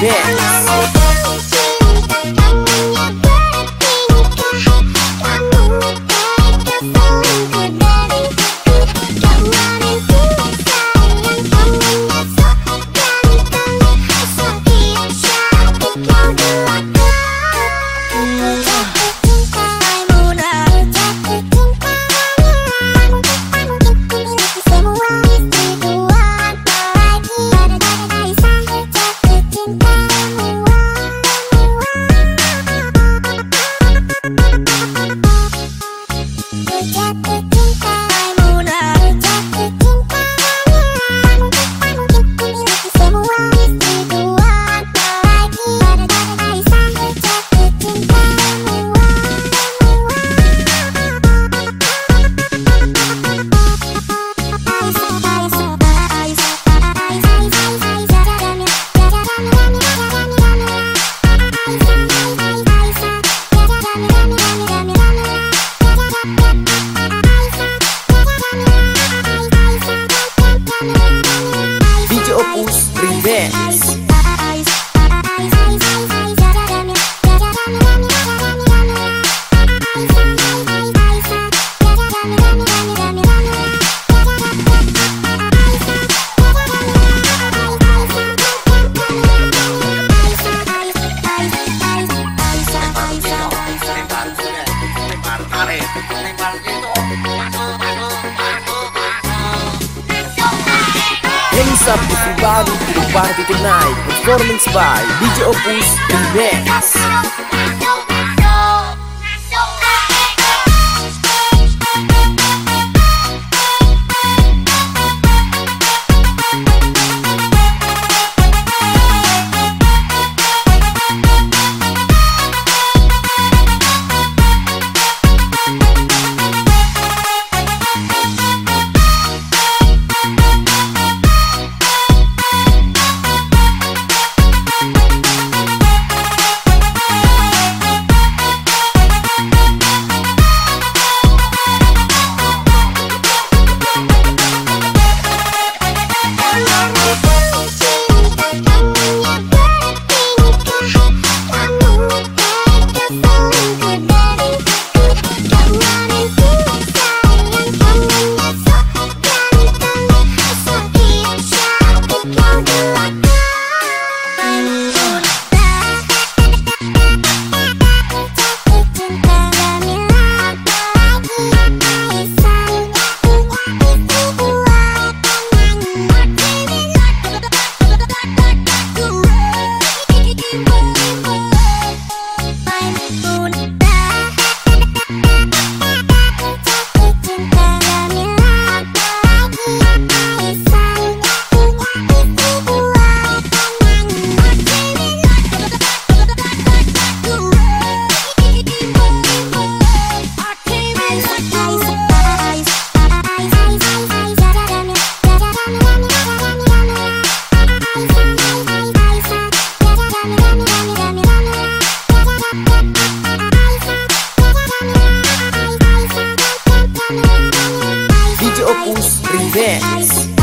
Yeah. Up everybody to the party tonight Performance by DJ Opus Remix os revés.